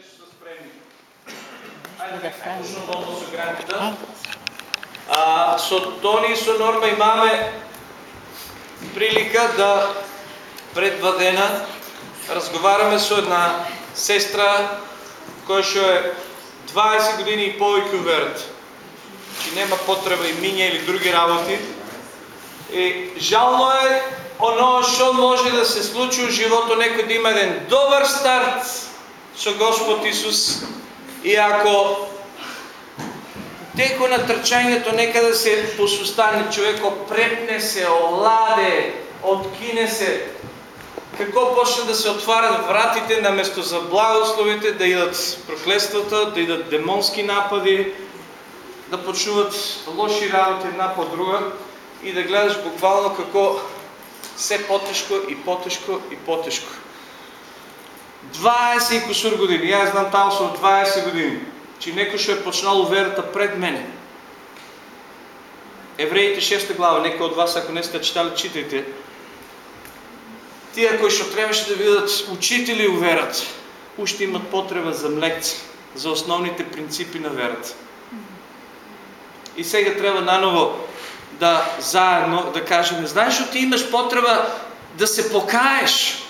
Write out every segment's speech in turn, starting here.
што се границата. А, со Тони и со Норма имаме прилика да пред два дена разговараме со една сестра која што е 20 години и повеќе уверат. И нема потреба и минја или други работи. И жално е оно што може да се случи у живото некој да има еден добар старт со Господ Исус и ако теко на трчањето некаде се посустане човеко препне се, оладе, откине се, како почне да се отварят вратите на место за благословите, да идат проклествата, да идат демонски напади, да почнуват лоши работи една по друга и да гледаш буквално како все по-тежко и по-тежко и по-тежко. 20 и кусур години, ја знам таму со 20 години, че некој што е почнал верата пред мене. Евреите 6 глава, некои од вас ако не сте читали, читайте. Тие кои што требаше да бидат учители у верата, уште имат потреба за млекци, за основните принципи на верата. И сега треба наново да заедно да кажем, знаеш ли ти имаш потреба да се покаеш.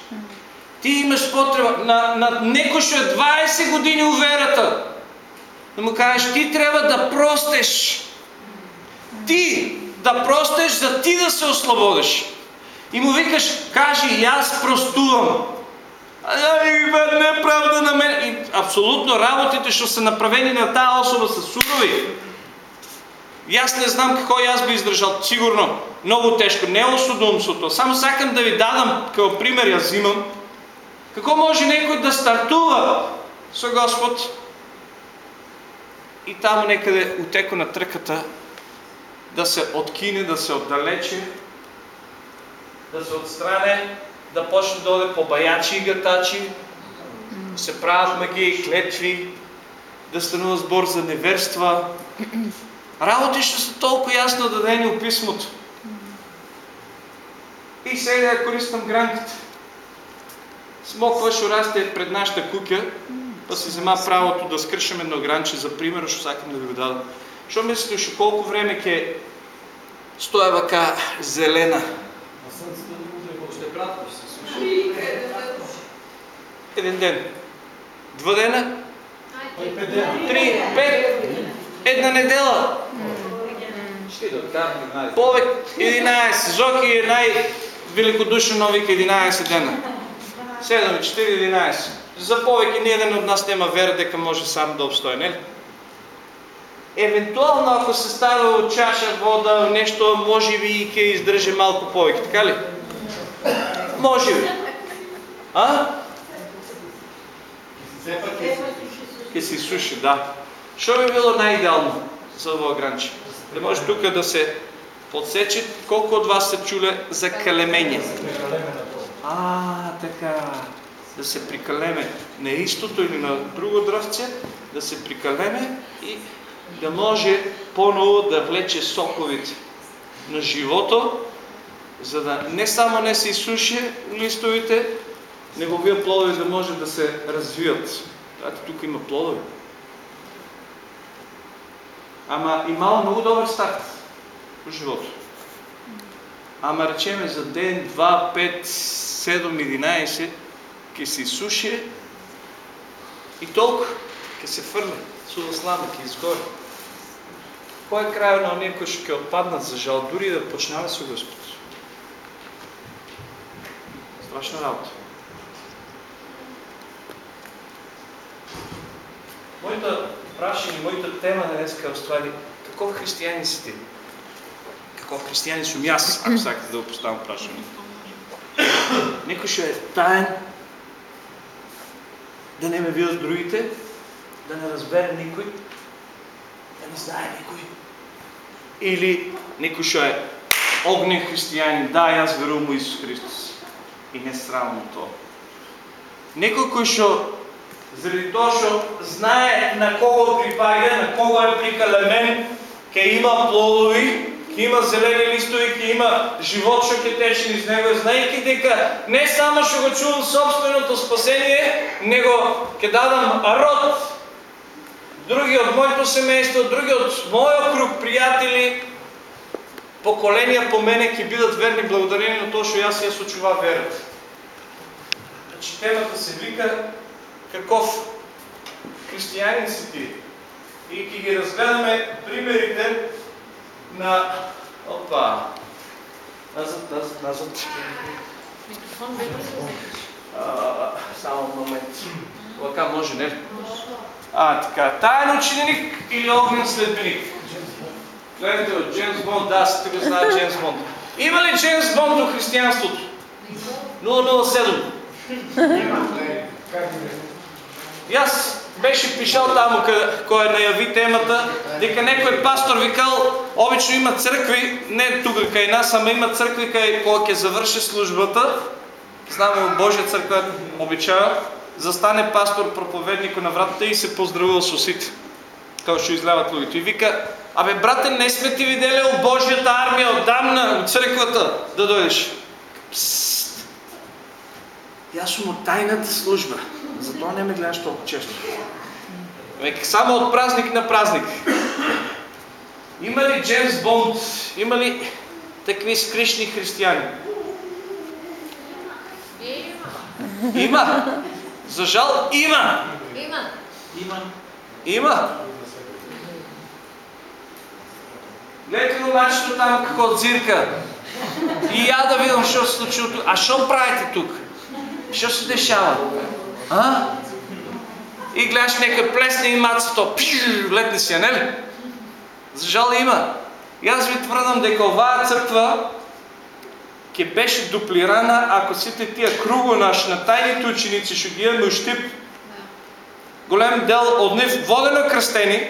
Ти имаш потреба на, на некој што е 20 години у верата. Да му кажеш, ти трябва да простеш. Ти да простеш, за ти да се ослободиш. И му викаш, кажи, аз простувам. Ай, неправда на мен. И абсолютно работите, што се направени на тая особа са сурови. И аз не знам какво и аз би издръжал. Сигурно, много тежко. Не е осудомството. Само сакам да ви дадам, като пример я взимам. Какво може некој да стартува со Господ и там некъде утеко на тръката да се откине, да се отдалече, да се отстране, да почне да оде по баячи и гатачи, се правят магии, клетви, да станува сбор за неверства. Работи ще са толкова ясно дадени от писмото. И сега користам границите. Смоква ще расте пред нашата кукя, па си взема правото да скршам едно гранче за пример, ще сакам да ви го дадам. Що мислите, ще колко време ке стоя вака зелена? А слънцето не може още кратко ще се слуша. Един ден. Два дена? Три, пет, една недела. Да най Повек 11. Зоки е най-великодушен новик 11 дена. 7, 4, 11. За повеќе ни еден од нас нема вера дека може сам да обстои, нели? Евентуално ако се стави от чаша вода, нещо може би и ќе издрже малко повеќе, така ли? Може би. А? Ке се суши, да. Що би било най-идеално за това гранче? Да може тук да се подсече колко от вас са чули за калемение. А, така. Да се прикалеме на истото или на друго дръвце, да се прикалеме и да може по-ново да влече соковите на живото, за да не само не се изсуши листовите, неговия плодови да може да се развият. Ето тук има плодови. Ама имало много добър старт в живото. Ама речеме за ден, 2, 5, 7, 11, ке се изсуши и толкова, ке се фърне, суда слама, ке изгори. Кой е края на ония, които ще отпаднат за жал, дори да почнаме с Господ? Страшна работа. Моята прашение, моята тема днес е ствари, каков християнин си ти? Каков християнин съм и аз, ако сакате да го поставям прашение. Некој ще е таен, да не ме видят другите, да не разбере никой, да не знае никой. Или некој ще е огнен християнин, да, аз верувам у Исус Христос. И не срамно то. Некој кој што заради тоа што знае на кого припаѓа, на кого е прикалемен, ќе има плодови, има зелени листови, има живот што ќе тече низ него, знаејќи дека не само што го чувам собственото спасение, него ќе дадам род други от моето семейство, други от моя круг приятели, поколения по мене ќе бидат верни благодарение на тоа што јас ја сочува верата. Значи темата се вика каков християнин си ти. И ќе ги разгледаме примерите на... Опа! Назад, назад, назад. Микрофон бе само момент. Лака може, не? А, така. Таен ученик или огнен следбеник? Гледайте от Джеймс Бонд, да, сте го знаят Джеймс Бонд. Има ли Джеймс Бонд до християнството? 007. И аз беше пишал там, кой наяви темата, дека некој пастор викал, обично има църкви, не тук кај нас, ама има църкви кај кога ќе завърши службата, знаме от Божия църква обичава, застане пастор проповедник на вратата и се поздравува с усите. Kao što изляват луѓето. И вика, абе брате, не сме ти видели от Божията армия, отдамна, от църквата, да дойдеш. Псст. Съм от тайната служба. Затова не ме гледаш толкова често. Само от празник на празник. Има ли Джеймс Бонд? Има ли такви скришни християни? Има. Има. За жал има. Има. Има. Има. Гледайте момачето там како дзирка. И я да видам що се случило тук. А що правите тук? Що се дешава? А? И гледаш нека плесне и мацато. Пиш, летне си, не ли? За жал има. И аз ви твърдам дека оваа църква ќе беше дуплирана, ако сите тия круго наш на тайните ученици ще ги имаме ущип голям дел от нив водено кръстени,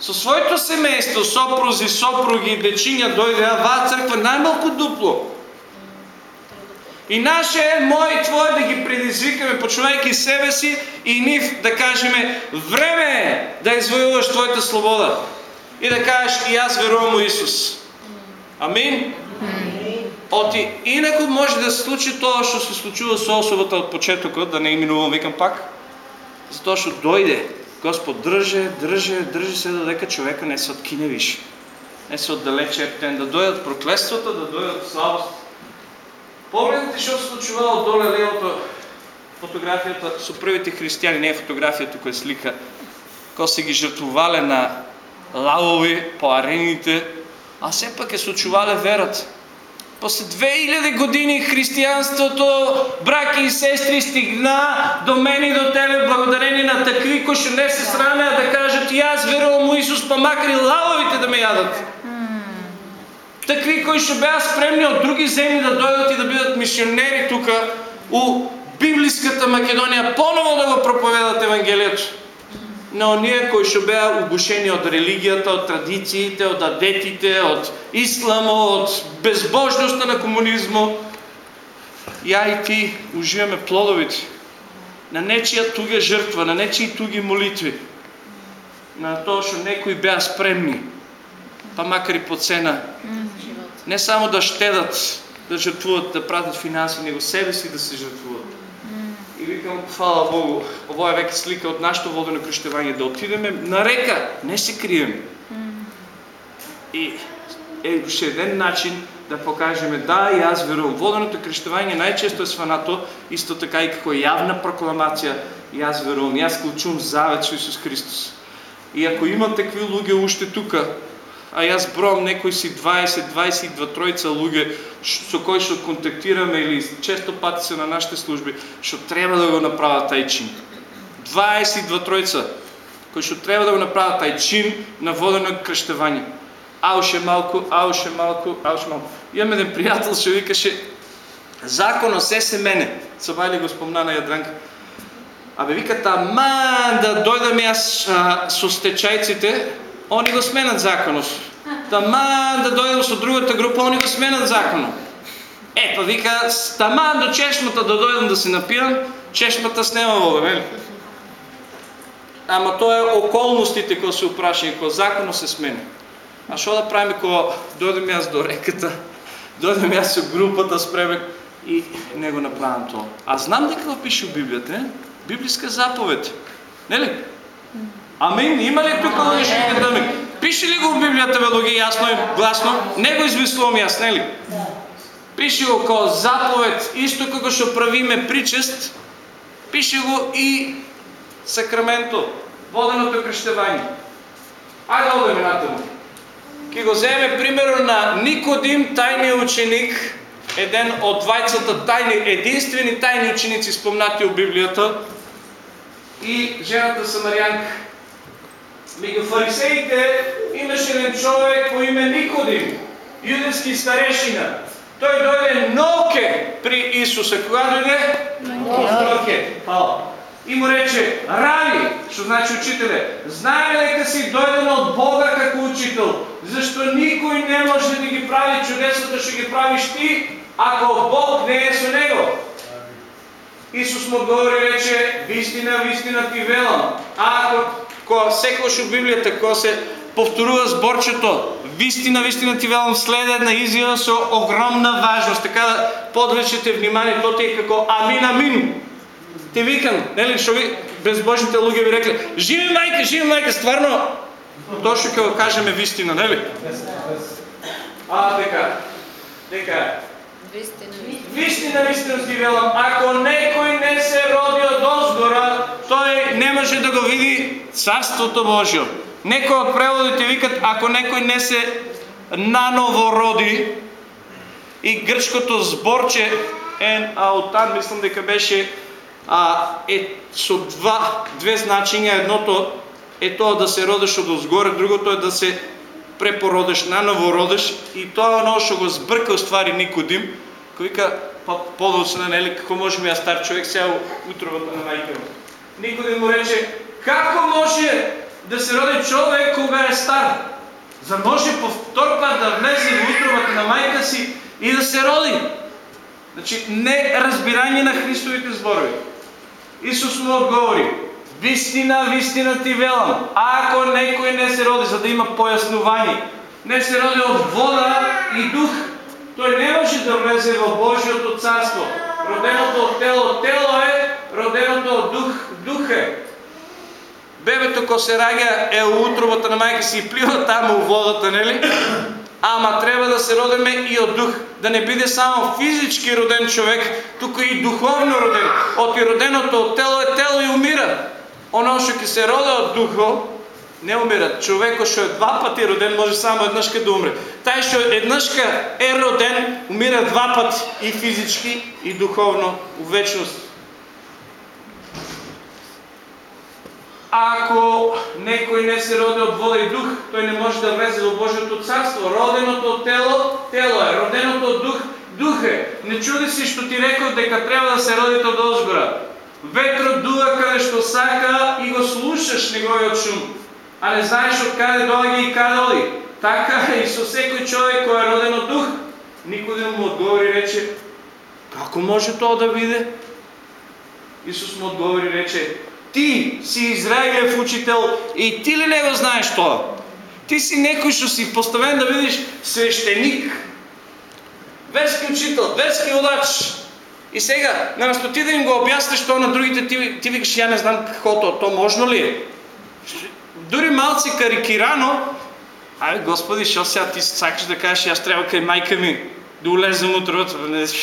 със своето семейство, сопрузи, сопруги, дечиня дойде, а ваа църква най-малко дупло. И наше е, мое твое да ги предизвикаме, почувайки себе си и нив да кажеме, време е да извоюваш твоята свобода. И да кажеш, и аз верувам у Исус. Амин? Оти, инако може да се случи това, що се случило с особата от почетока, да не именувам, викам пак, затоа што дойде Господ дръже, дръже, дръже се додека човека не се откине више. Не се отдалече ептен, да дойдат проклествата, да дойдат слабост. Помните што се случувало доле левото фотографията со првите християни, не е фотографията, која е слика, кога се ги жртвувале на лавови по арените, а все пак е случувале верата. После 2000 години християнството, браки и сестри, стигна до мен и до тебе благодарение на такви, кои ще не се сраме, а да кажат и аз верувам у Исус, па макар лавовите да ме ядат. Такви, кои ще бяха спремни от други земни да дойдат и да бидат мисионери тук у библиската Македония, поново да го проповедат Евангелието на ония кои ще бяха обушени от религията, от традициите, от адетите, от ислама, от безбожността на комунизма. Я и ти уживаме плодовите на нечия туга жертва, на нечии туги молитви, на то, що некои бяха спремни, па макар и по цена, не само да щедат, да жертвуват, да пратят финанси, него себе си да се жертвуват. И викам, хвала Богу, ово е веќе слика от нашето водено кръщевание, да отидеме на река, не се крием. И е ще един начин да покажеме, да, и аз верувам. Воденото кръщевание най-често е сванато, исто така и како явна прокламация, и аз верувам, и аз клучувам завет с Исус Христос. И ако има такви луѓе уште тука, а аз броам некои си 20-22 троица луѓе со кои што контактираме или често пати се на нашите служби, што треба да го направат тај чин. 22 троица кои што треба да го направат тај чин на водено кръщевање. Ауше малку, ауше малку, ауше малку. Имам еден приятел што викаше Законо се се мене. Сабајли го спомна на Јадранка. Абе вика таман да дојдам јас а, со стечајците, они го сменат законот. Таман да дојдам со другата група, они го сменат законот. Е, па вика, таман до чешмата да дојдам да се напијам, чешмата снема вода, нели? Ама тоа е околностите кои се упрашани, кои законот се смени. а що да правим, ако дойдем аз до реката, дойдем аз со групата, спреме и не го направим това. А знам дека го пише в Библията, не? Библейска заповед. Не ли? Амин. Има ли тук лъжите да ми? Пише ли го в Библията, бе, ясно и гласно? Не го измислувам аз, не ли? Пише го kao заповед, исто како што правиме причест, пише го и сакраменто, воденото кръщевање. Ајде одеме натаму. Ке го земе примерно на Никодим, тајниот ученик, еден од двајцата тајни, единствени тајни ученици спомнати у Библијата, и жената Самарянка. Меѓу фарисеите имаше еден човек по име Никодим, юденски старешина. Той дойде ноке при Исуса. Кога дойде? Ноке. И му рече, Рави, що значи учителе, знае дека си дойден от Бога како учител, защо никой не може да ги прави чудесата, ще ги правиш ти, ако Бог не е со него. Исус му отговори рече, вистина, вистина ти велам. Ако, ко секош у Библията, ко се повторува зборчето, вистина, вистина ти велам, следа една изява со огромна важност. Така да подлечете внимание, то ти е како амин, амин. Ти викам, нели, што ви безбожните луѓе ви рекле, живи мајка, живи мајка, стварно, точно како кажеме вистина, нели? А, дека, дека, Вистина, вистина ти велам, ако некој не се роди од озгора, тој не може да го види Царството Божјо. Некои от преводите викат, ако некой не се наново роди, и гръцкото зборче ен аутан, мислам дека беше, а, е со два, две значења. Едното е тоа да се родиш од озгоре, другото е да се препородиш, наново родиш и тоа е оно што го збрка ствари Никодим, кој вика, па подоцна, нели, како може ми ја стар човек сега утровата на мајка му. Никодим му рече, како може да се роди човек кога е стар. За може по път да влезе в утробата на майка си и да се роди. Значи, не разбирание на Христовите зборови. Исус му отговори, вистина, вистина ти велам, ако некой не се роди, за да има пояснувание, не се роди от вода и дух, той не може да влезе в Божието царство. Роденото от тело, тело е, роденото от дух, е. Бебето ко се раѓа е у утробата на майка си и плива таму у водата, нели? Ама треба да се родиме и од дух, да не биде само физички роден човек, туку и духовно роден. От и роденото од тело е тело и умира. Оно што ќе се роде од духо, не умира. Човекот што е два пати роден може само еднашка да умре. Тај што еднашка е роден, умира два пати и физички и духовно у вечност. Ако некој не се роди от вода и дух, той не може да влезе в Божието царство. Роденото от тело, тело е. Роденото от дух, дух е. Не чуди си, що ти реков дека трябва да се родите от озгора. Ветрот дува къде що сака и го слушаш неговиот шум. А не знаеш от къде доаѓа и къде оди. Така и со секој човек кој е роден от дух. Никой да му отговори рече, како може тоа да биде? Исус му отговори рече, ти си Израилев учител и ти ли не го знаеш това? Ти си некој што си поставен да видиш свещеник, верски учител, верски водач. И сега, наместо ти да им го обясниш то на другите, ти, ти викаш, я не знам какво то, можно ли е? Дори малци карикирано, ай Господи, що сега ти сакаш да кажеш, аз трябва кай майка ми да улезем утре,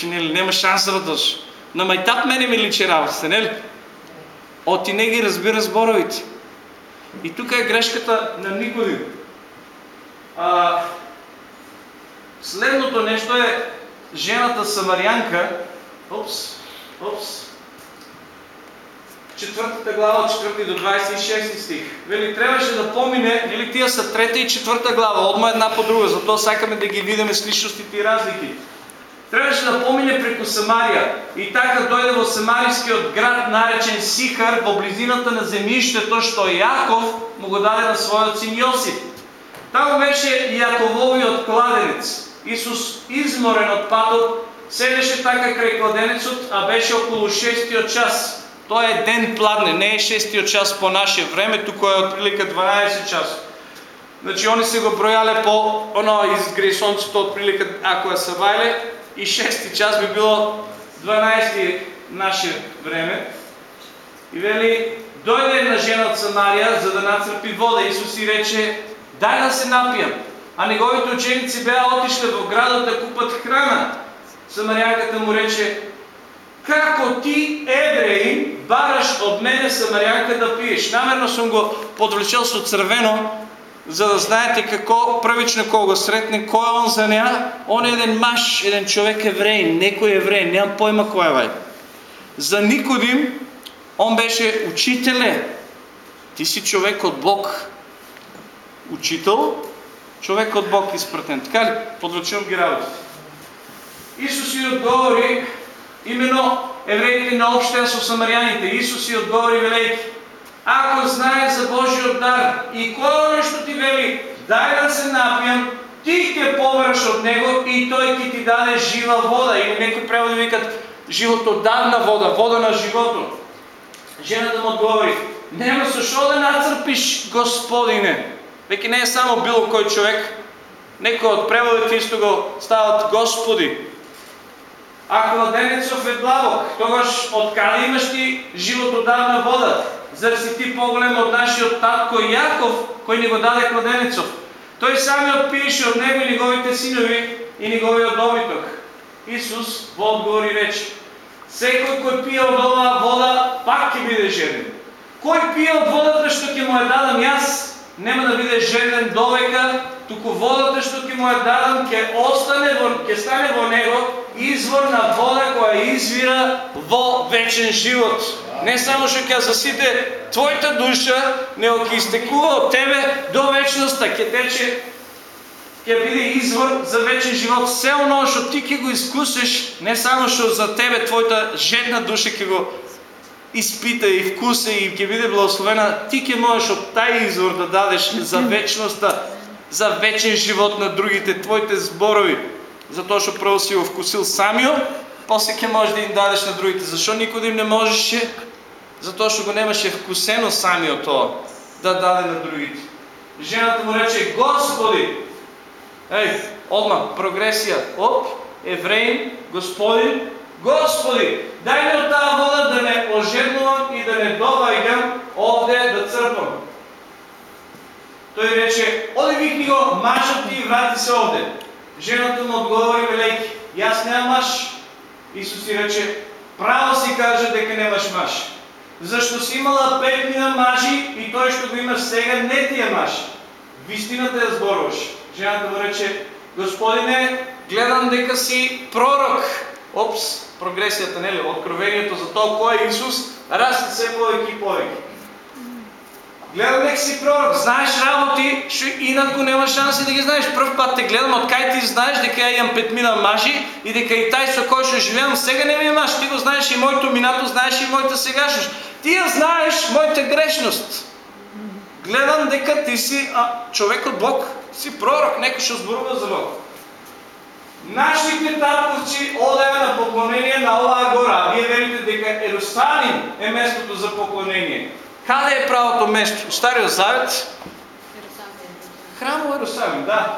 няма шанс да дойш. На майтап мене ми личи работата, не ли? О, ти не ги разбира зборовите. И тук е грешката на Никодим. А, следното нещо е жената Самарянка, опс, опс, четвъртата глава, от 4 до 26 стих. Вели, трябваше да помине, или тия са трета и четвърта глава, отма една по друга, зато сакаме да ги видиме с личностите и разлики. Трябваше да помине преко Самария. И така дойде в Самарийскиот град, наречен Сихар, во близината на земјиштето, што Яков му го даде на својот син Јосип. Таму беше Јакововиот кладенец. Исус, изморен од патот, седеше така крај кладенецот, а беше околу 6 час. Тоа е ден пладне, не е 6 час по наше време, туку е отприлика 12 час. Значи они се го брояле по оно сонцето отприлика ако е съвайле и 6 час би било 12 наше време. И вели, дойде една жена от Самария, за да нацърпи вода. Исус и рече, дай да се напиям. А неговите ученици бяха отишли в града да купат храна. Самарянката му рече, како ти, евреи, бараш от мене самарянка да пиеш. Намерно съм го подвлечел с цървено, за да знаете какво пръвично кога го сретне, кой е он за нея. Он е един маш, един човек еврей, некой еврей, нямам пойма кой е бай. За Никодим, он беше учителе. Ти си човек от Бог. Учител, човек от Бог изпратен. Така ли? Подвлечем ги работите. Исус и отговори, именно евреите на общия со самаряните. Исус и отговори велейки, ако знаеш за Божиот дар и кой нещо ти вели, дай да се напиям, ти ќе повраш от него и той ќе ти даде жива вода. Или некои преводи викат животодавна вода, вода на живото. Жената му отговори, нема со шо да нацрпиш, Господине. Веќе не е само било кој човек, некои от преводите исто го стават Господи. Ако младенецов е блавок, тогаш откъде имаш ти животодавна вода? Зар си ти по-голем от нашиот татко Яков, кој ни го даде младенецов? Той сами отпиеше от него и неговите синови и неговиот добиток. Исус во одговор и рече, секој кој пие од оваа вода, пак ќе биде жеден. Кој пие од водата што ќе му ја дадам јас, нема да биде жеден довека, туку водата што ќе му ја дадам ќе остане во ќе стане во него извор на вода која извира во вечен живот. Не само што ќе засите твојата душа, него ќе истекува од тебе до вечноста, ќе тече ќе биде извор за вечен живот. Се оно што ти ќе го искусиш, не само што за тебе твојата жедна душа ќе го изпита и вкуса и ќе биде благословена, ти ќе можеш од тај извор да дадеш за вечноста, за вечен живот на другите твоите зборови. Затоа што прво си го вкусил самио, после ќе можеш да им дадеш на другите. Да им не можеше? Затоа што го немаше вкусено самио тоа да даде на другите. Жената му рече, Господи, ей, одма, прогресија, оп, евреин, Господи, Господи, дай ми от тази вода да не ожеднувам и да не довайгам овде да църпам. Той рече, оди викни го, машът ти и врати се овде. Жената му отговори велейки, и аз нямам маш. Исус си рече, право си каже дека немаш маш. Защо си имала пет мина мажи и той ще го имаш сега не ти е маш. Вистината я зборваш. Жената рече, Господине, гледам дека си пророк. Опс, прогресията, нели? Откровението за то кой е Исус, расте все повеќе и повеќе. Гледам дека си пророк, знаеш работи, што инако нема шанси да ги знаеш. Прв пат те гледам, од кај ти знаеш дека ја имам петмина мажи и дека и тај со кој што живеам сега не ми е маш. Ти го знаеш и моето минато, знаеш и моята сегашност. Ти ја знаеш моята грешност. Гледам дека ти си а, човек од Бог, си пророк, некој што зборува за Бог. Нашите татковци одеа на поклонение на оваа гора. Вие верите дека Ерусалим е местото за поклонение. Каде е правото место? Стариот Завет? Храм Ерусалим, да.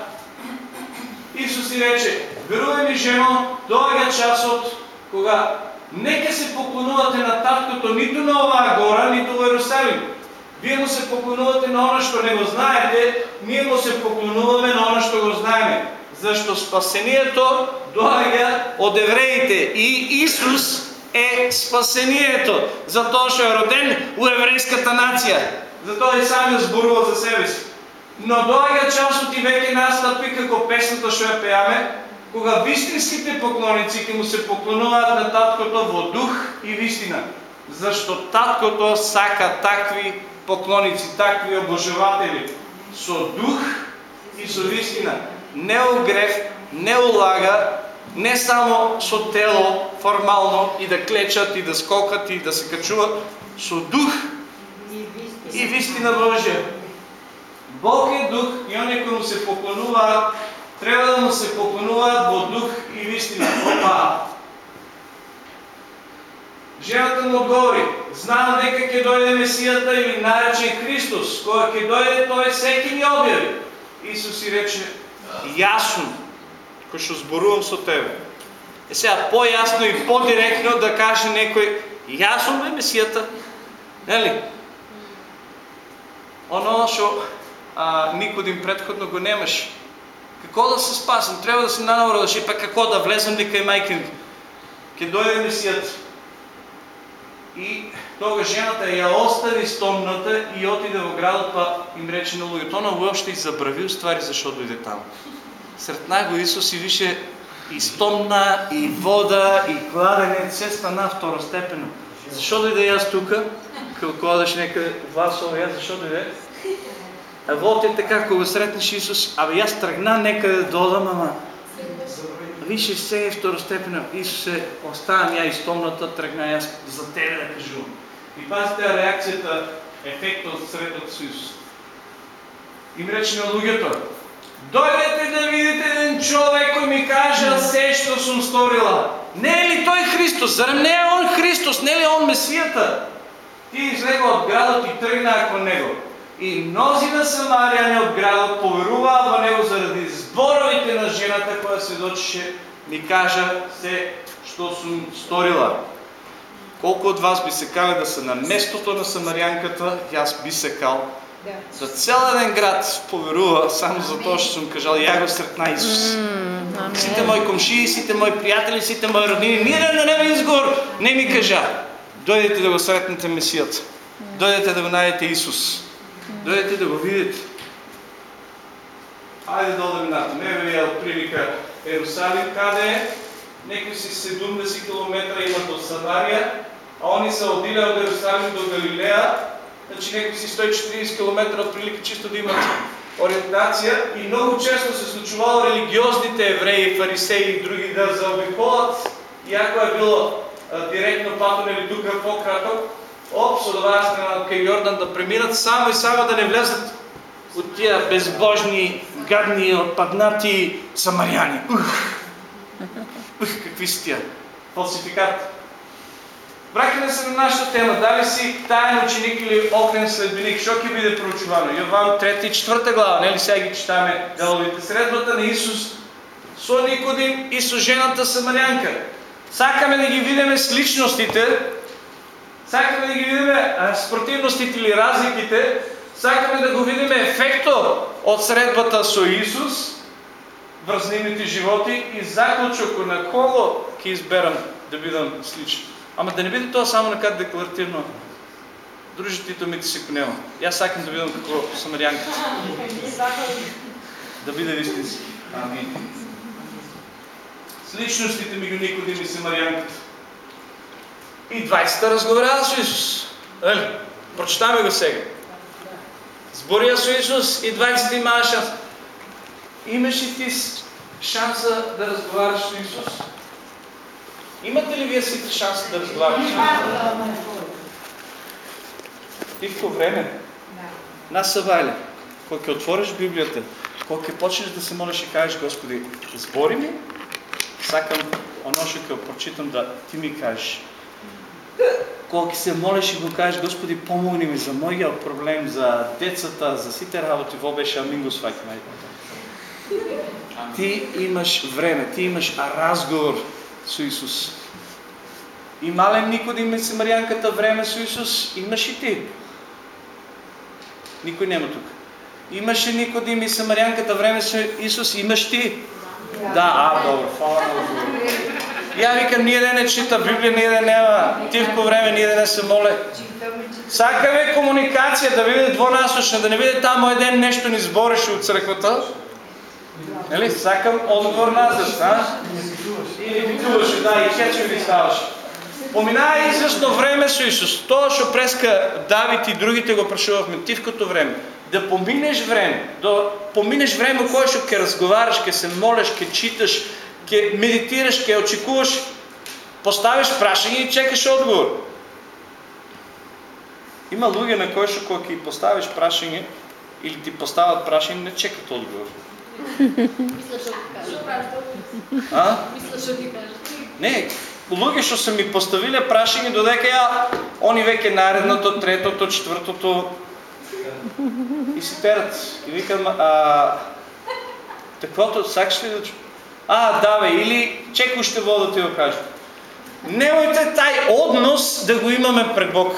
Исус и рече, верувай ми жено, доаѓа часот кога нека се поклонувате на таткото ниту на оваа гора, ниту во Ерусалим. Вие му се поклонувате на оно што не го знаете, ние му се поклонуваме на оно што го знаеме. Зашто спасението доаѓа од евреите и Исус е спасението, затоа што е роден у еврејската нација. Затоа и сам зборува за себе си. Но доаѓа часот и веќе настапи како песната што ја пеаме, кога вистинските поклоници ќе му се поклонуваат на таткото во дух и вистина. Зашто таткото сака такви поклоници, такви обожаватели со дух и со вистина. Не огрев, не улага, не само со тело формално и да клечат и да скокат и да се качуват, со дух и вистина Божия. Бог е дух и они кои му се поклонуваат, трябва да му се поклонуваат во дух и вистина. Опа! Жената му отговори, знал дека ќе дојде Месијата или наречен Христос, кога ќе дојде тој секи ни објави. Исус и рече, јасно, кој што зборувам со тебе. Е сега по-јасно и по-директно да каже некој, јасно бе Месијата, нели? Оно што Никодим предходно го немаше. Како да се спасам? Треба да се наново да па како да влезам дека и мајка ми. Ке дојде Месијата. И тога жената ја остави стомната и отиде во градот, па им рече на луѓето. Она уопште и забравил ствари зашо дојде таму. Сред него Исус и више и стомна, и вода, и кладене, се стана второстепено. Зашо дојде јас тука? Како одеш некаде вас јас зашо дојде? Вот е така, кога сретнеш Исус, абе јас тргна некаде да одам, ама више се е второстепено. Исусе, оставам ја истомната, тргна јас за тебе да кажувам. И пазите реакцијата, ефектот од средот со Исус. Им рече на луѓето, дојдете да видите еден човек кој ми кажа се што сум сторила. Не е ли тој Христос? Зарем не е он Христос? Не е ли он Месијата? Ти излега од градот и тргна кон него. И мнозина самарјани од градот поверуваа во него заради зборовите на жената која сведочеше, ми кажа се што сум сторила. Колку од вас би се кале да се на местото на самарјанката, јас би се кал. За цел еден град поверува само за тоа што сум кажал, ја го сретна Исус. Сите мои комшии, сите мои пријатели, сите мои роднини, ниден на небе изгор не ми кажа. Дојдете да го сретнете Месијата. Дојдете да го најдете Исус. Дојдете да го видите. Ајде да одеме на Небе е прилика Ерусалим, каде е? Некои си 70 км имат од Самарија, а они се одиле од Ерусалим до Галилеја, значи некои си 140 км од прилика чисто да имат ориентација и многу често се случувало религиозните евреи, фарисеи и други да заобиколат, иако е било директно патон или тука по-краток, со оваа страна кај Јордан да преминат само и само да не влезат от тия безбожни, гадни, отпаднати самаряни. Ух! Ух, какви са тия? Фалсификат. Вракаме се на нашата тема. Дали си таен ученик или огнен следбеник? Що ќе биде проучувано? Јован 3 и 4 глава, нели сега ги читаме деловите. Средбата на Исус со Никодим и со жената Самарянка. Сакаме да ги видиме с личностите, сакаме да ги видиме спротивностите или разликите, сакаме да го видиме ефекто од средбата со Исус врз нивните животи и заклучок на кого ќе изберам да бидам сличен. Ама да не биде тоа само некад декларативно. Дружитето ми ти се конема. Јас сакам да бидам како самарјанката. Да биде вистински. Амин. С личностите ми го Никодим и Самарјанката. И 20-та разговараа со Исус. Ели? Прочитаме го сега. Зборија со Исус и 20 имаа шанс. Имаш ли ти шанса да разговаряш с Исус? Имате ли вие сите шанса да разговаряш с Исус? Тивко време. Нас Савайле, кога ќе отвориш Библијата, кога почнеш да се молиш и кажеш, Господи, збори ми, сакам оно што прочитам да ти ми кажеш. Ќе се молиш и го кажеш, Господи, помогни ми за мојиот проблем, за децата, за сите работи, во беше амин го сваќаме. Ти имаш време, ти имаш разговор со Исус. И малем Никодим и Самарјанката време со Исус, имаш и ти. Никој нема тук. Имаше Никодим и Самарјанката време со Исус, имаш ти. Да, а, добро, фала Ја викам, ние да не чита Библија, ние да нема тивко време, ние не се моле. Сакаме комуникација, да биде двонасочна, да не биде тамо еден нешто ни збореше од црквата. Нели? Сакам одговор назад, а? Или викуваше, да, и хече ви ставаше. Поминаа известно време со Исус. Тоа што преска Давид и другите го прашувавме, тивкото време. Да поминеш време, да поминеш време кое што ќе разговараш, ќе се молиш, ќе читаш, ќе медитираш, ќе очекуваш, поставиш прашање и чекаш одговор. Има луѓе на кои што кога ќе поставиш прашање или ти постават прашање, не чекат одговор. Мисля, што ти кажа. А? Мисля, што ти кажа. Не, луѓе што се ми поставиле прашање додека ја они веќе наредното, третото, четвртото и си терат. И викам, а, таквото сакаш ли да? А, да бе, или чекай ще вода да ти го кажа. Немојте тај однос да го имаме пред Бог.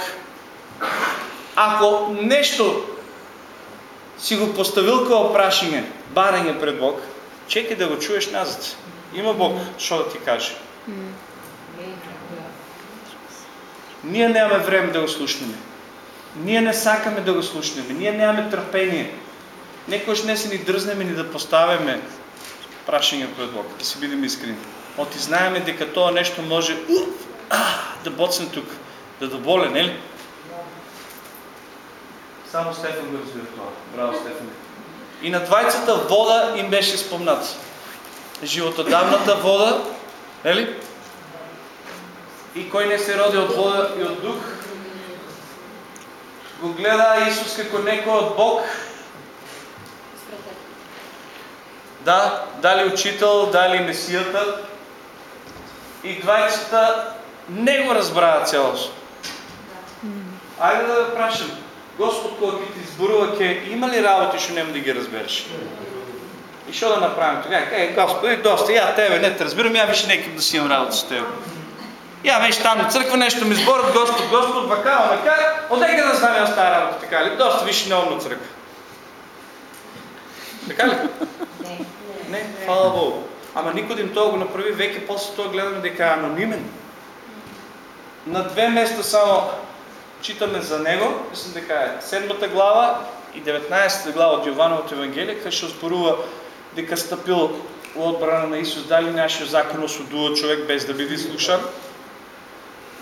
Ако нещо си го поставил kao прашање, барање пред Бог, чекай да го чуеш назад. Има Бог што да ти каже. Ние нямаме време да го слушнеме. Ние не сакаме да го слушнеме. Ние нямаме трпение. Некојаш не се ни дрзнеме ни да поставяме прашање пред Бог, да си бидеме искрени. Оти знаеме дека тоа нешто може уф, а, да боцне тук, да доболе, нели? Само Стефан го разбира това. Браво, Стефан. И на двайцата вода им беше спомнат. Животодавната вода, нели? И кой не се роди от вода и от дух, го гледа Исус како некој от Бог. Да, дали учител, дали Месията. И двайцата не го разбраат цялостно. Айде да прашам, Господ кога ти изборува, ќе има ли работи што нема да ги разбереш? И што да направим тогава? Е, Господи, доста, ја тебе не те разбирам, ја више неким да си имам работа с тебе. Ја веќе там на црква нещо ми зборат, Господ, Господ, вака, вака, одека да знам јас таа работа, така ли? Доста више не на црква. Така ли? Не. Фала Богу. Ама Никодим тоа го направи, веќе после тоа гледаме дека е анонимен. На две места само читаме за него, мислам дека е седмата глава и 19 глава од Јовановото Евангелие, кај што зборува дека стапил во одбрана на Исус, дали нашиот закон осудува човек без да биде слушан.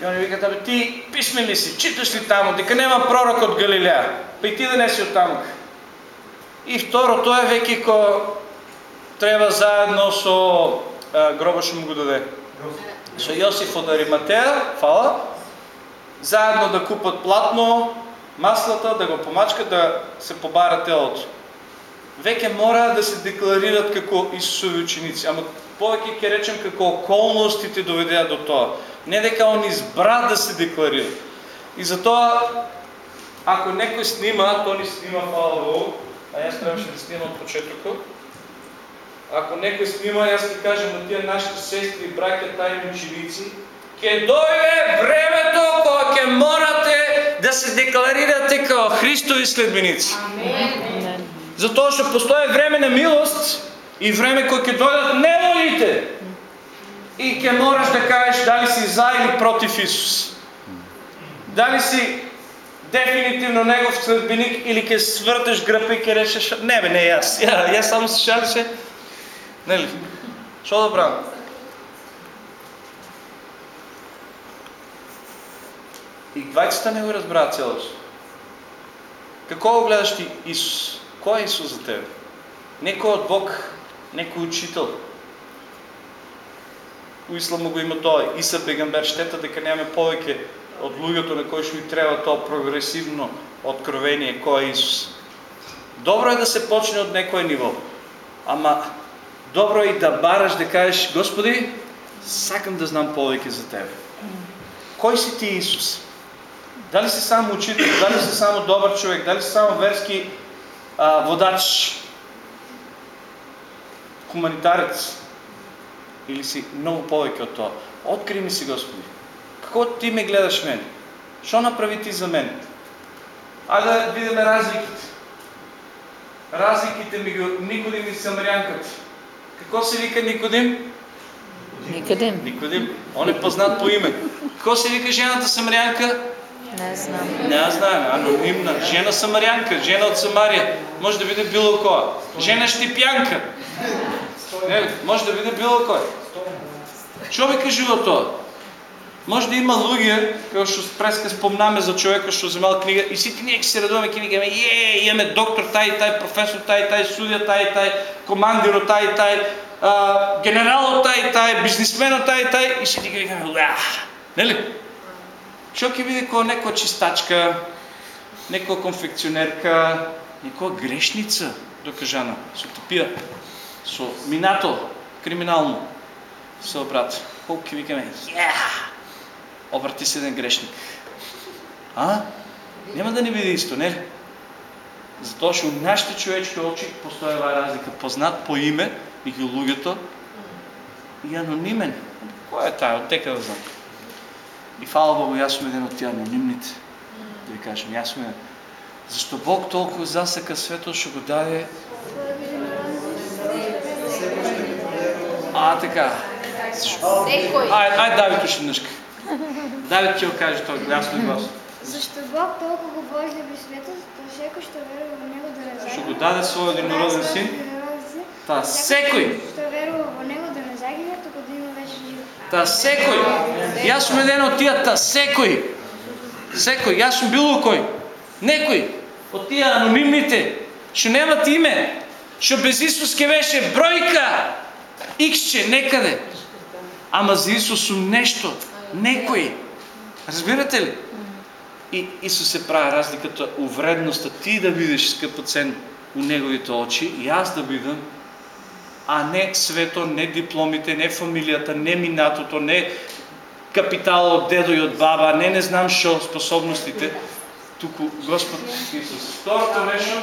И они викат, абе ти писмен ли си, читаш ли таму, дека нема пророк од Галилеја, па и ти да не си од таму. И второ, тоа е веќе ко треба заедно со гроба што му го даде. Со Јосиф од Ариматеја, фала, заедно да купат платно, маслата, да го помачкат, да се побара телото. Веќе мора да се декларират како Исусови ученици, ама повеќе ќе речем како околностите доведеа до тоа. Не дека он избра да се декларира. И затоа, ако некој снима, то ни снима, фала Богу, а јас требаше да снимам од почетокот, ако некој снима, јас ти кажам на тие нашите сестри и браќа тајни ученици, ќе дојде времето кога ќе морате да се декларирате како Христови следбеници. Амен. Затоа што постои време на милост и време кога ќе дојдат неволите. И ќе мораш да кажеш дали си за или против Исус. Дали си дефинитивно негов следбеник или ќе свртеш гръб и ќе речеш не бе, не јас. Ја, јас само се шалише. Нели? Што да правам? И двайцата не го разбраат цялост. Какво гледаш ти Исус? Кой е Исус за тебе? Некој от Бог, некој учител. У исламу го има тоа. Иса Бегамбер штета дека нямаме повеќе од луѓето на кои што ни треба тоа прогресивно откровение кој е Исус. Добро е да се почне од некој ниво. Ама добро е и да бараш да кажеш Господи, сакам да знам повеќе за тебе. Кој си ти Исус? Дали си само учител, дали си само добър човек, дали си само верски а, водач, хуманитарец или си много повече от това. Откри ми си, Господи. Какво ти ме гледаш мен? Що направи ти за мен? Айде да видим разликите. Разликите ми го Никодим и Самарянката. Какво се вика Никодим? Никодим. Никодим. Он е познат по име. Какво се вика жената Самарянка? Не знам. Не знам, анонимна. Жена самарянка, жена от Самария. Може да биде било кой. Жена щипянка. Не, може да биде било кой. Що ви кажува? Може да има луѓе, како што преска спомнаме за човека што земал книга и сите ние ќе се радуваме ќе викаме е, имаме доктор тај тај, професор тај тај, судија тај тај, командиро тај тај, генералот тај тај, бизнисменот тај тај и сите ќе викаме уа. Нели? Што ќе биде кој некоја чистачка, некоја конфекционерка, некоја грешница, докажана, со топија, со минато, криминално, се обрат. колко ќе викаме, yeah! Обрати се еден грешник. А? Нема да не биде исто, не ли? Затоа што нашите човечки очи постои оваа разлика. Познат по име, меѓу луѓето, и анонимен. Кој е тај? Оттека да знам. И фала Богу, јас сум еден од тие анонимните. Да ви кажем, јас сум еден. Зашто Бог толку засека светот што го даде А, така. Секој. Ај, ај Давид уште нешка. Давид ќе го каже тоа гласно и гласно. Защо Бог толкова го возлюби света, то всеки ще верува в Него да не загине. го даде својот единороден син, та секој, Ще верува в Него да не загине, тук да има вече живот. та секој. Јас сум еден од тие, та секој. Секој, јас сум било кој. Некој од тие анонимните, што немат име, што без Исус ке беше бројка, иксче некаде. Ама за Исус сум некој. Разбирате ли? И Исус се прави разликата у вредноста ти да бидеш скъпоцен у неговите очи и аз да бидам, а не свето, не дипломите, не фамилията, не минатото, не капитала от дедо и от баба, не не знам що способностите. Тук Господ Исус. Второто нещо,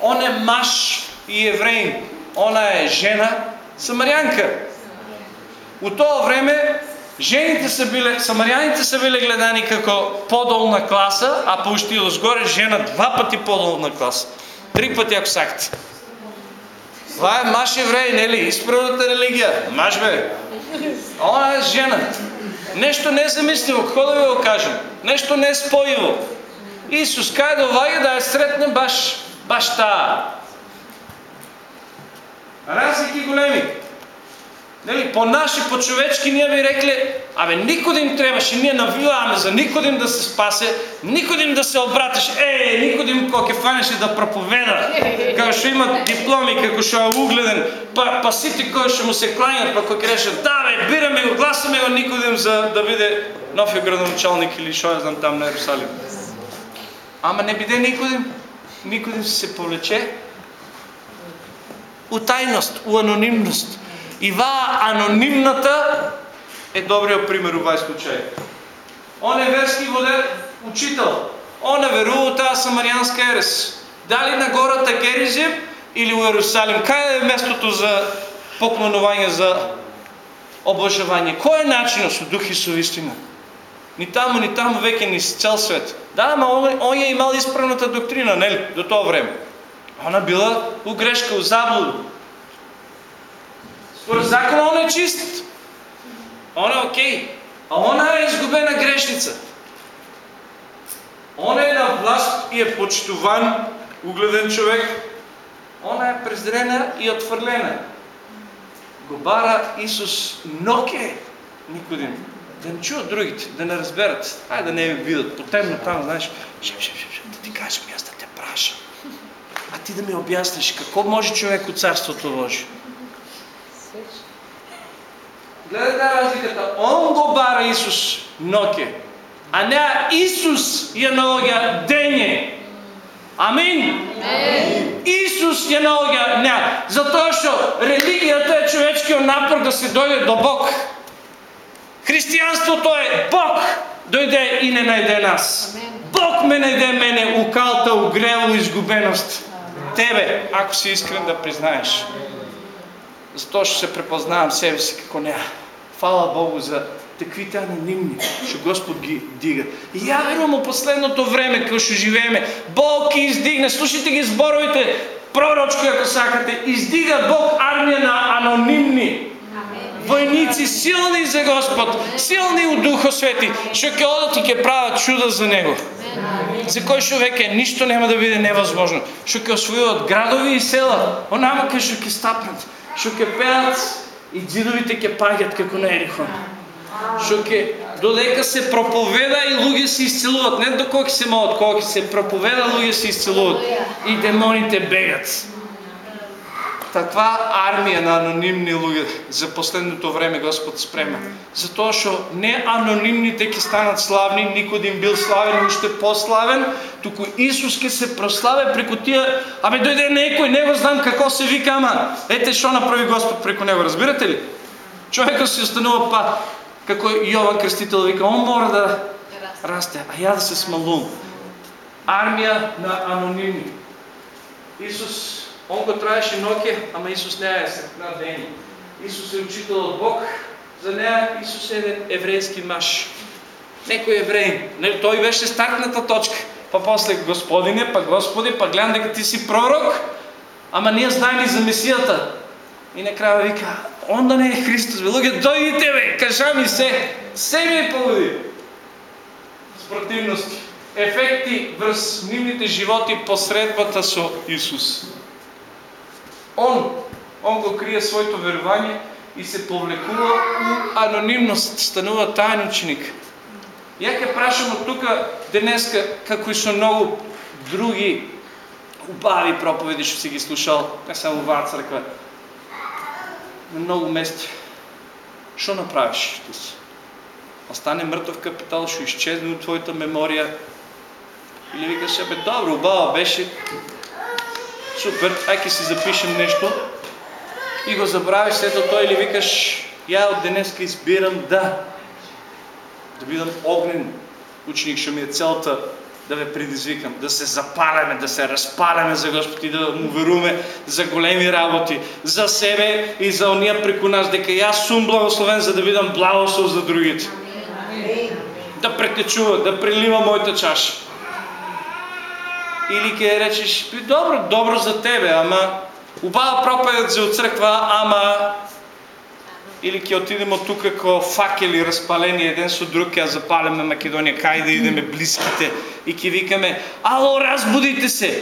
он е мъж и евреин, она е жена самарянка. У тоа време жените са биле, самаряните са биле гледани како по-долна класа, а по уште сгоре жена два пъти по-долна класа. Три пъти ако сакате. Това е мъж еврей, нели? Изправната религия. Мъж бе. Она е жена. Нещо незамислимо, какво да ви го кажем? Нещо неспоиво. Исус кај да оваѓа да ја сретне баш, баш таа. Разлики големи. Нели, по наши, по човечки ние би рекли, абе Никодим трябваше, ние навиваме за Никодим да се спасе, Никодим да се обратиш, е, Никодим кој ќе фанеше да проповеда, како што има дипломи, како што е угледен, па, па сите кои што му се кланят, па кој ќе да бе, бираме го, гласаме го Никодим за да биде новиот градоначалник или што знам там на Ерусалим. Ама не биде Никодим. Никодим се повлече у тајност, у анонимност. И ва анонимната е добриот пример у вај случај. Он е верски водер, учител. Он е верува таа самаријанска ерес. Дали на гората Геризим или у Ерусалим? Кај е местото за поклонување, за обожавање? Кој е начинот со дух и со вистина? Ни таму, ни таму веќе ни цел свет. Да, ама он, он е имал исправната доктрина, нели, до тоа време. Она била у грешка, у заблуда. Според закона он е чист. Он е окей. А она е изгубена грешница. Он е на власт и е почитуван, угледен човек. Она е презрена и отвърлена. Го бара Исус ноке Никодим. Да не чуят другите, да не разберат. Айде да не ви видят. Потемно там, знаеш, шеп, шеп, шеп, шеп, да ти кажем, аз да те праша. А ти да ми обясниш какво може човек от царството Божие. Гледате разликата. Он го бара Исус ноке, а не Исус ја наоѓа дење. Амин. Исус ја наоѓа не. Затоа што религијата е човечкиот напор да се дојде до Бог. Християнството е Бог дојде и не најде нас. Бог ме најде мене у калта, у греву, изгубеност. Тебе, ако си искрен да признаеш. Затоа што се препознавам себе си како неа. Фала Богу за таквите анонимни, што Господ ги дига. И ја верувам у последното време, кога што живееме, Бог ги издигне, слушайте ги зборовите, пророчки ако сакате, издига Бог армија на анонимни. Војници, силни за Господ, силни у Духо Свети, што ќе одат и ќе прават чуда за Него. За кој што веќе ништо нема да биде невозможно. Што ќе освојуват градови и села, онама кај што ќе стапнат, што ќе пеат и џидовите ќе паѓат како на Ерихон. Што ќе додека се проповеда и луѓе се исцелуват, не докога ќе се молат, кога ќе се проповеда луѓе се исцелуват и демоните бегат. Таква армија на анонимни луѓе за последното време Господ спрема. Затоа што не анонимните ќе станат славни, Никодим бил славен уште пославен, туку Исус ќе се прославе преку тие, абе дојде некој, не го знам како се вика, ама ете што направи Господ преку него, разбирате ли? Човекот се останува па Како Јован Крстител вика, он мора да расте, а ја да се смалувам. Армија на анонимни. Исус, он го траеше ноќе, ама Исус не е на ден. Исус е учител од Бог, за нея Исус е еден еврејски маж. Некој евреин. Не, тој беше стартната точка. Па после Господине, па Господи, па гледам дека ти си пророк, ама ние знаем и за Месијата. И накрая вика, он да не е Христос, бе, луѓе, дојдите бе, кажа ми се, се ми поведи. Спротивности. Ефекти врз нивните животи посредбата со Исус. Он, он го крие своето верување и се повлекува у анонимност, станува таен ученик. Ја ќе прашам од тука денеска, како и со многу други убави проповеди што си ги слушал, не само во црква, на многу места. Што направиш ти си? Остане мртов капитал, што изчезне од твојата меморија. Или викаш, бе, добро, убаво беше. Супер, ајде си запишем нешто. И го забравиш след тоа или викаш, ја од денеска избирам да да бидам огнен ученик, што ми е целта да ве предизвикам, да се запалеме, да се разпалеме за Господ и да му веруваме за големи работи, за себе и за оние преку нас, дека јас сум благословен за да бидам благослов за другите. Да претечува, да прелива моята чаша. Или ќе речеш, добро, добро за тебе, ама убава проповед за од црква, ама или ќе отидеме от тука како факели распалени еден со друг, ќе запалиме Македонија, кај да идеме близките и ќе викаме, ало, разбудите се!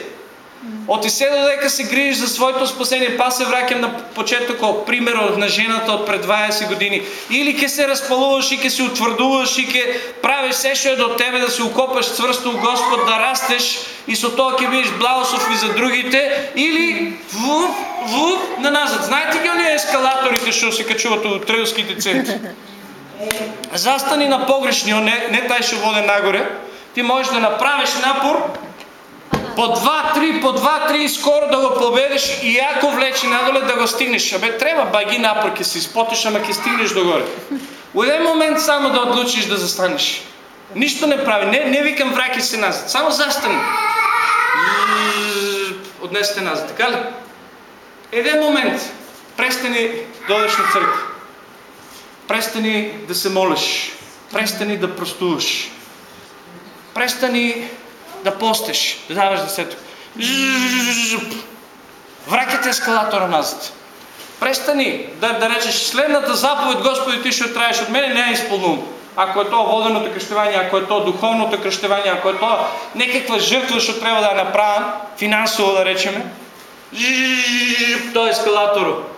Оти се додека се грижиш за своето спасение, па се враќам на почетокот, примерот на жената од пред 20 години. Или ќе се распалуваш и ќе се утврдуваш и ќе правиш се што е до тебе да се укопаш цврсто у Господ, да растеш и со тоа ќе бидеш благослов и за другите, или вуп, вуп, на назад. Знаете ги оние ескалаторите што се качуваат у трейлските центри? Застани на погрешниот, не, не тај што воде нагоре. Ти можеш да направиш напор, по два-три, по два-три скоро да го победиш и ако влечи надоле да го стигнеш. Абе, треба баги напор, ќе се спотиш, ама ќе стигнеш догоре. У еден момент само да одлучиш да застанеш. Нищо не прави, не, не викам враки се назад, само застани. Отнесете назад, така ли? Един момент, престани да на църква. Престани да се молиш. Престани да простуваш. Престани да постеш, да даваш десето. Вракете ескалатора назад. Престани да, да речеш следната заповед, Господи, ти ще траеш от мене, не я изпълнувам. Ако е то воденото кръщевание, ако е то духовното кръщевание, ако е то някаква жертва, ще трябва да я направя, финансово да речеме, то е ескалатор.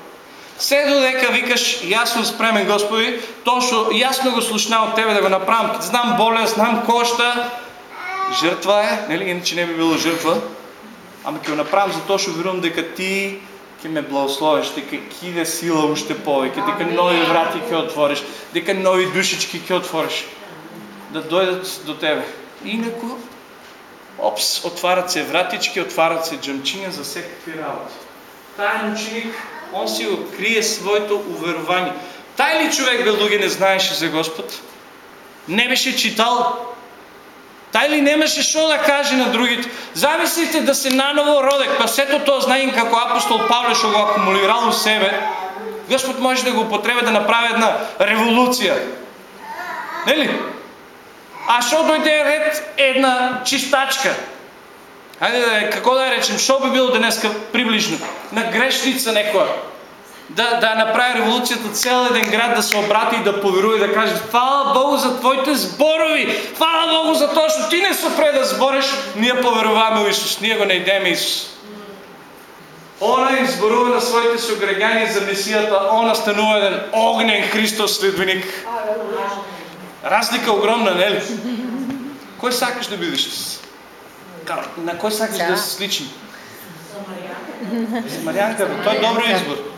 Все додека викаш, ясно спремен Господи, то що ясно го слушна от Тебе да го направим. Знам болест, знам коща, жртва е, нели, иначе не би било жртва, ама ќе го направам затоа што верувам дека ти ќе ме благословиш, дека ќе иде сила уште повеќе, дека нови врати ќе отвориш, дека нови душички ќе отвориш, да дојдат до тебе. Инако, опс, отварат се вратички, отварат се джамчиња за секакви работи. Тајен ученик, он си го крие своето уверување. Тај ли човек бе луѓе не знаеше за Господ? Не беше читал Тај ли немаше што да каже на другите? Замислите да се наново родек, па сето тоа знаем како апостол Павле што го акумулирал у себе, Господ може да го употреби да направи една револуција. Нели? А што дојде ред една чистачка? Хајде да како да речем, што би било денеска приближно? На грешница некоја да, да направи революцията цял един град да се обрати и да поверува и да каже Фала Богу за твоите зборови! Фала Богу за това, що ти не спре да збориш, ние поверуваме Исус, ние го найдеме Исус. Она изборува на своите съгрегани за Месията, она станува един огнен Христос следвеник. Разлика огромна, не ли? Кой сакаш да бидеш? На кой сакаш да си сличен? Самарянка, бе, той е добър избор.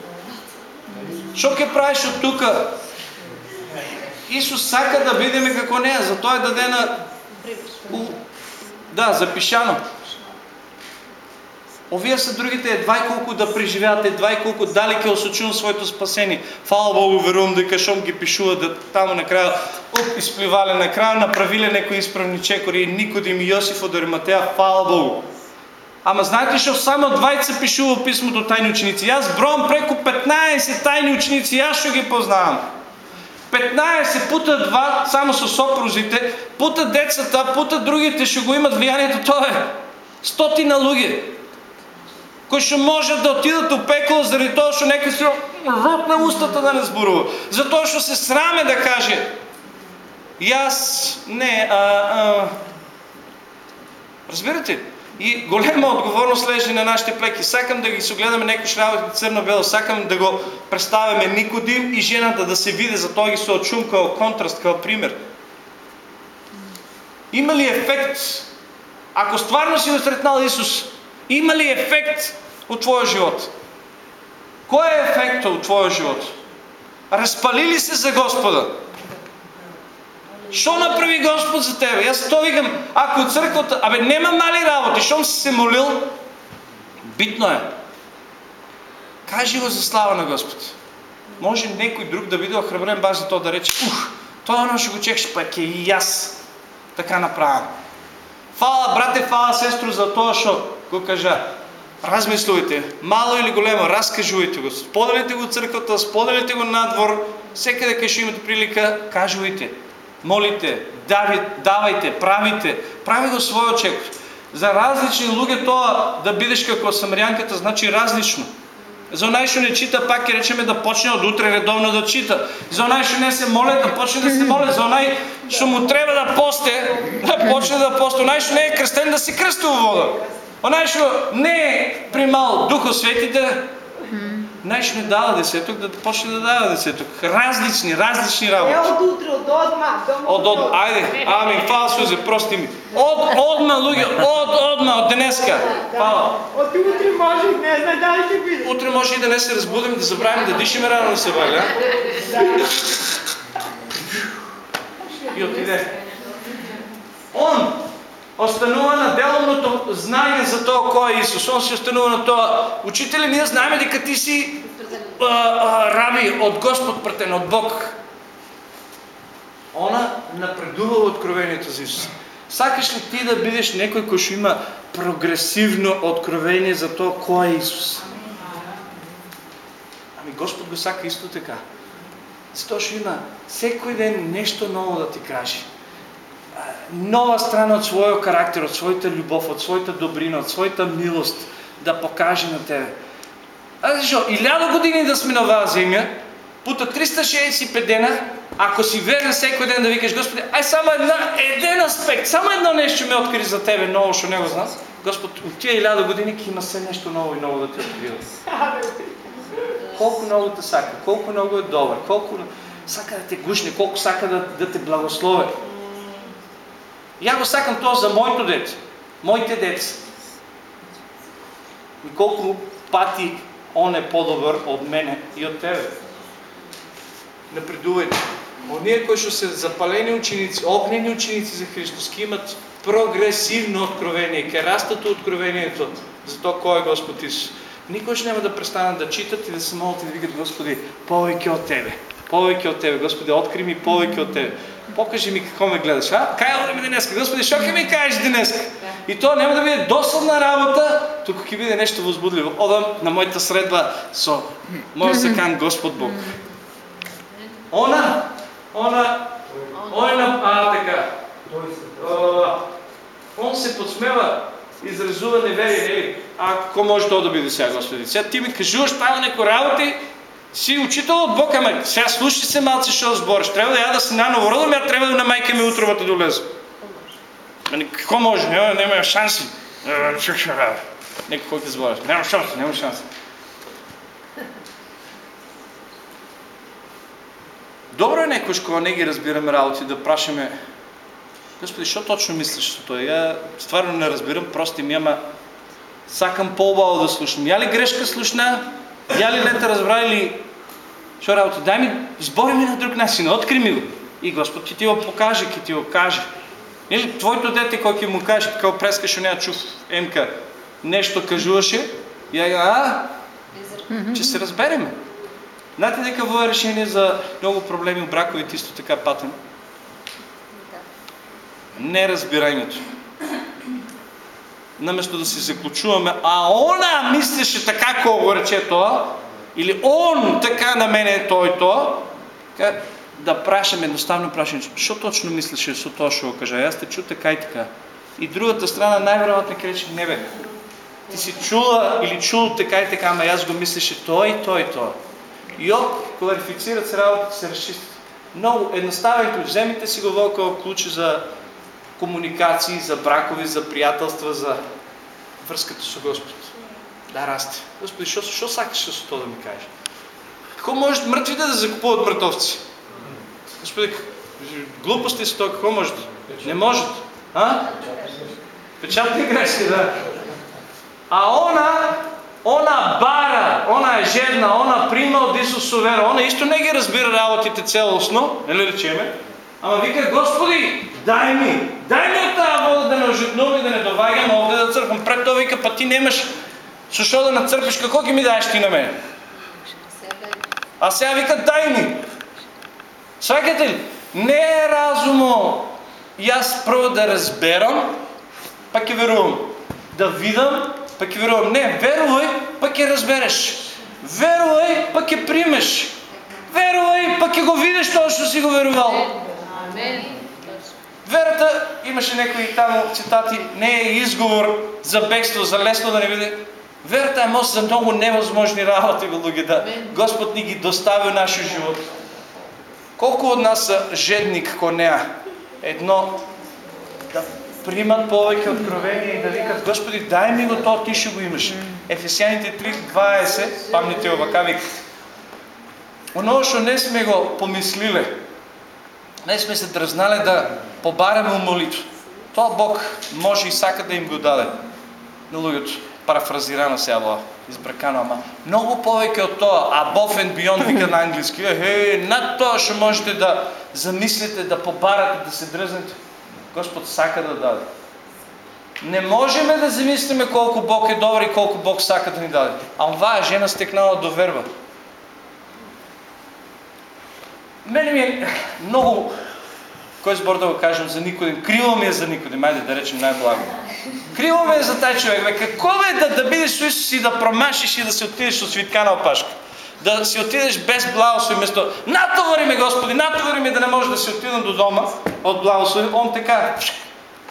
Што ќе правиш од тука? Исус сака да бидеме како неа, затоа е дадена у... да, запишано. Овие са другите едва и колко да преживеат, едва и колко дали ке осочувам своето спасение. Фала Богу, верувам дека шом ги пишува да тамо накрая уп, изпливале, накрая направиле некои изправни чекори, Никодим и Йосиф от Ариматея, фала Богу. Ама знаете що само двайца пишува писмото тайни ученици? Аз броям преко 15 тайни ученици, аз ще ги познавам. 15 пута два, само с сопрозите, пута децата, пута другите, ще го имат влиянието, то е стотина луги, кои ще можат да отидат у пекло, заради това, що нека си рот на устата да не сборува. Затова, що се сраме да каже, и аз, не, а, а, разбирате? И голема отговорност лежи на нашите плеки. Сакам да ги согледаме некои работи църно-бело, сакам да го представяме Никодим и жената да се види, за той ги се очум като контраст, като пример. Има ли ефект, ако стварно си насретнал Исус, има ли ефект от твоя живот? Кой е ефектът от твоя живот? Разпали ли се за Господа? Що направи Господ за тебе? Аз то викам, ако църквата, абе нема мали работи, щом си се молил, битно е. Кажи го за слава на Господ. Може някой друг да биде охрабрен баш за то да рече, ух, той оно ще го чекаш, пък е и аз така направям. Фала, брате, фала, сестро, за това, що го кажа. Размислуйте, мало или големо, разкажуйте го. Споделите го църквата, споделите го надвор, всекъде къде ще имате прилика, кажуйте молите, давайте, правите, прави го своя човек. За различни луѓе тоа да бидеш како самарянката значи различно. За онaj што не чита, пак ќе речеме да почне од утре редовно да чита. За онaj што не се моле, да почне да се моле. За онaj што му треба да посте, да почне да посте. Онaj што не е крстен, да се крсти во вода. Онaj што не е примал Духо Свети, да Знаеш, не дава десеток, да почне да дава десеток. Различни, различни работи. Не от утре, от одма. От, от, айде, ами, фала Сузе, прости ми. От, одма, луѓе, от, одма, от денеска. Фала. От утре може, не знае дали ще биде. Утре може и да не се разбудим, да забравим да дишиме рано да се валя. И отиде. Он останува на деловното знание за това кой е Исус. Он се останува на това. Учителя, ние знаем дека ти си а, а, раби от Господ пратен, от Бог. Она напредува откровението за Исус. Сакаш ли ти да бидеш некој кој што има прогресивно откровение за тоа кој е Исус? Ами Господ го сака исто така. Затоа што има секој ден нешто ново да ти каже. Нова страна од својот карактер, од својата љубов, од својата добрина, од својата милост да покаже на тебе. А зашо, илјада години да сме на оваа земја, пута 365 дена, ако си верен секој ден да викаш, Господи, ај само една, еден аспект, само едно нещо ме откри за тебе ново, што не го знам. Господ, от тия илјада години има се нещо ново и ново да ти открива. Колко много те сака, колко много е добър, колко сака да те гушне, колко сака да, да те благослови. Я го сакам това за моето дете, моите деца. И колко пати он е по-добър от мене и от тебе. Напредувайте. Оние кои ще са запалени ученици, огнени ученици за Христос, ки имат прогресивно откровение, ке растат откровението за то кой е Господ Исус. Никой ще няма да престанат да читат и да се молят и да викат, Господи, повече от Тебе. Повече от Тебе. Господи, откри ми повече от Тебе. Покажи ми какво ме гледаш. А? Кай да ми днес. Господи, що ке ми кажеш днес? И то няма да биде досадна работа, тук ке биде нещо възбудливо. Одам на моята средба со моя сакан Господ Бог. Она, она, она, а така. Он се подсмева, изразува неверие, нели? А какво може то да биде сега, Господи? Сега ти ми кажуваш тая неко работи, си учител от Бог, ама сега слушай се малци, що сбориш. Трябва да я да се наново родом, я трябва да на майка ми утровата долеза. Какво може? Няма, няма шанси. Нека кой те сбориш. Няма шанси, няма шанси. Добро е некој кога не ги разбираме работи да прашаме Господи, що точно мислиш за тоа? Я стварно не разбирам, прости ми, ама сакам по-убаво да слушам. Я ли грешка слушна? Я ли не те разбра или що работа? Дай ми, збори ми на друг начин, откри ми го. И Господ ти ти го покаже, ки ти го каже. Или твоето дете, кој ќе му каже, така преска што не чув емка, нещо кажуваше, и я а, че се разбереме. Знаете ли какво е решение за много проблеми в браковите исто така патен? Неразбиранието. Наместо да си заключуваме, а она мислеше така, колко го рече това, или он така на мене той то, да прашаме, едностранно прашаме, що точно мислеше, що то ще го кажа, аз те чу така и така. И другата страна най-вероятно крече, не бе, ти си чула или чул така и така, ама аз го мислеше той, той, той. И от кларифицират с работата, се разчистят. Много едноставен вземете си го вълка ключи за комуникации, за бракови, за приятелства, за връзката с Господ. Да расте. Господи, що, сакаш с това да ми кажеш? Какво може мъртвите да закупуват мъртовци? Господи, глупости са това, какво може? Не може. А? Печатни грешки, да. А она, она бара, она е жедна, она прима от Исус сувера, она исто не ги разбира работите целостно, нали речеме? Ама вика, Господи, дай ми, дай ми от тази вода да не ожитнувам и да не довагам овде да църквам. Пред това вика, па ти немаш защо да нацърпиш, какво ги ми даеш ти на мен? А сега вика, дай ми. Свакате ли? Не е разумо и аз първо да разберам, пак и верувам. Да видам, пък и верувам. Не, верувай, пък и разбереш. Верувай, пък и примеш. Верувай, пък и го видиш, точно си го верувал. Верата, имаше някои там цитати, не е изговор за бегство, за лесно да не види. Верата е мост за много невъзможни работи, голуги, да Господ ни ги достави в нашия живот. Колко от нас са жедни како нея? Едно, да примат повече откровения и да викат, Господи, дай ми го то, ти ще го имаш. Ефесяните 3.20, памните овака вик. Оно, що не сме го помислили, не сме се дръзнали да побараме молитва. Това Бог може и сака да им го даде. На луѓето, парафразирано сега била, избракано, ама много повече от това, above and beyond вика на английски, е, над това ще можете да замислите, да побарате, да се дръзнете. Господ сака да даде. Не можем да замислиме колко Бог е добър и колко Бог сака да ни даде. А това е жена стекнала до верба. Мене ми е много, кой сбор да го кажем за Никодим, криво ми е за Никодим, айде да речем най-благо. Криво ми е за тази човек, бе, какво бе да, да бидеш с Исус и да промашиш и да се отидеш от свиткана опашка? Да си отидеш без благослови вместо натовари ме Господи, натовари ме да не може да си отидам до дома от благослови, он така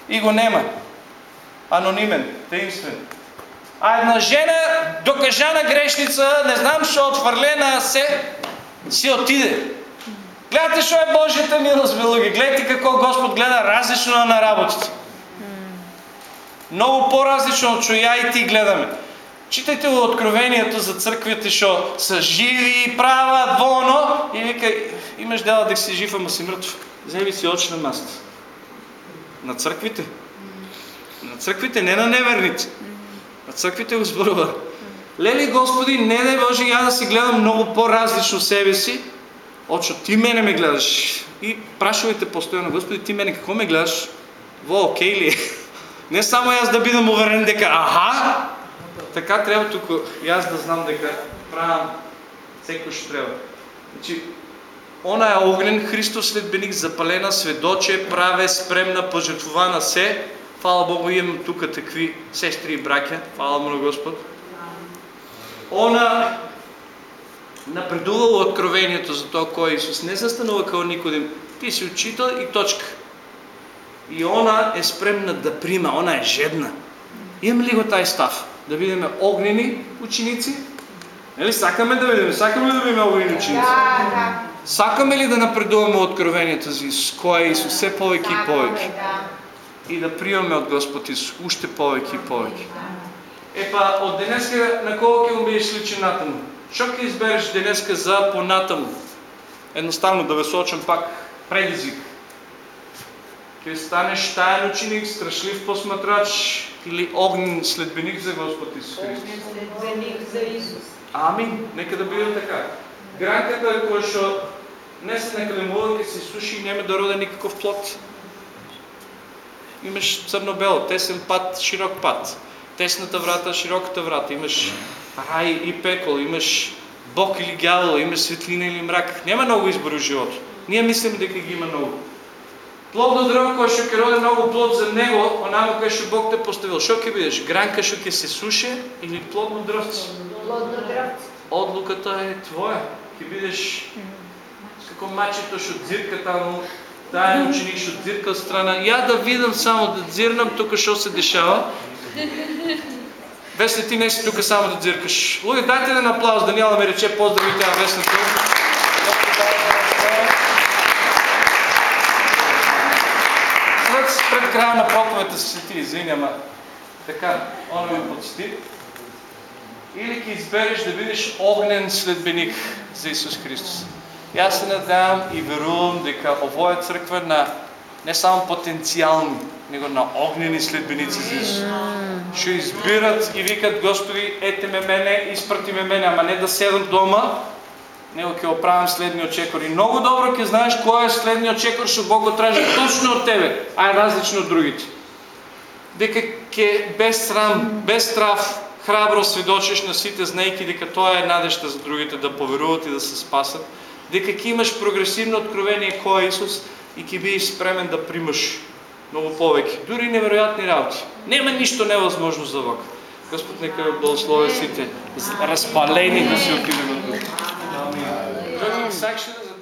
и го нема. Анонимен, таинствен. А една жена, докажана грешница, не знам, що отвърлена се, си отиде. Гледайте, що е Божията милост, белуги. Гледайте какво Господ гледа различно на работите. Много по-различно от я и ти гледаме. Читайте откровението за църквите, що са живи и правят воно и вика, имаш дела да си жив, ама си мъртв. Вземи си очи на масата. На църквите. На църквите, не на неверните. На църквите го сбърва. Лели Господи, не дай Боже я да си гледам много по-различно себе си, Очо, ти мене ме гледаш. И прашувайте постоянно, Господи, ти мене какво ме гледаш? Во, окей ли? Не само аз да бидам уверен дека, аха, така трябва тук и аз да знам дека правам всеко ще трябва. Значи, она е огнен Христос следбеник, запалена, сведоче, праве, спремна, пожертвована се. Фала Богу, имам тук такви сестри и браќа. Фала му на Господ. Она напредувало откровението за това кой е Исус. Не застанува като Никодим. Ти си учител и точка. И она е спремна да прима, она е жедна. Имам ли го taj став? Да видим огнени ученици? Нали, сакаме да видим, сакаме ли да видим огнени ученици? Да, да. Сакаме ли да напредуваме откровението за Исус? Кой е Исус? Все повече и повече. Да. И да приемаме от Господ Исус. Още повече и повече. Епа, от денеска на колко ќе бидеш личината му? Що ќе избереш денеска за поната му? Едноставно да ве сочам пак предизвик. Ќе станеш таен ученик, страшлив посматрач или огнен следбеник за Господ Исус Христос. Следбеник за Исус. Амин. Нека да биде така. Гранката е која што не се накалемува, ќе се суши и нема да роде никаков плод. Имаш црно-бело, тесен пат, широк пат. тесната врата, широката врата, имаш рай и пекол, имаш Бог или дявол, имаш светлина или мрак. Няма много избори в живота. Ние мислим дека ги има много. Плодно древо кое ще роди много плод за него, онамо кое ще Бог те поставил. Що ќе бидеш? Гранка што ќе се суше или плодно дрвце? Плодно дръвце. Одлуката е твоя. Ќе бидеш како мачето што дзирка таму, тая ученик што дзирка страна. Я да видам само да дзирнам тука што се дешава. Весне, ти не си тука само да дзиркаш. Луѓе, дайте еден аплауз, Даниела ме рече поздрави тя. След пред края на проповедта се ти извиням, така, он ме подсти. Или ќе избереш да бидеш огнен следбеник за Исус Христос. Аз се надявам и верувам дека овоја црква на не само потенциални, него на огнени следбеници за Исус. Ще избират и викат, Господи, ете ме мене, изпрати ме мене, ама не да седам дома, него ќе оправам следниот чекор. И много добро ќе знаеш кој е следниот чекор што Бог го тражи точно од тебе, а е различно од другите. Дека ќе без срам, без страв, храбро сведочиш на сите, знаејќи дека тоа е надежта за другите да поверуват и да се спасат. Дека ќе имаш прогресивно откровение кој е Исус и ќе бидеш спремен да примаш много повеќе, дури невероятни работи. Нема ништо невъзможно за Бог. Господ нека ја благослови сите, разпалени да се отидеме. Амин.